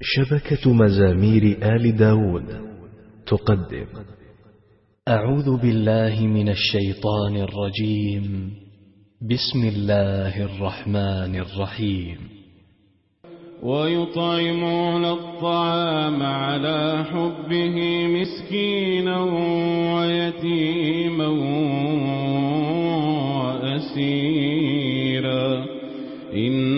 شبكة مزامير آل داود تقدم. أعوذ بالله من الشيطان الرجيم. بسم الله الرحمن الرحيم. ويطعمون الطعام على حبه مسكينا ويتيما وأسيرا. إن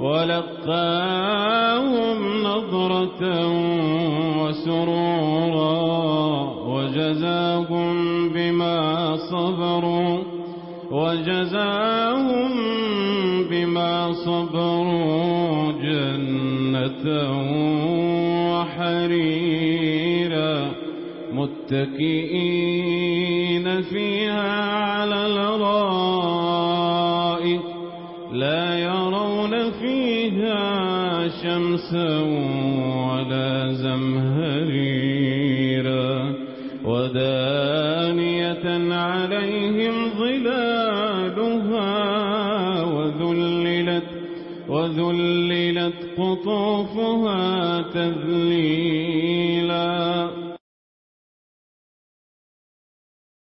ولقاهم نظرة وسرورا وجزاهم بما صبروا وجزاهم بما صبروا جنة وحريرا متكئين فيها على يرون فيها شمسا ولا زمهريرا ودانية عليهم ظلالها وذللت وذللت قطوفها تذليلا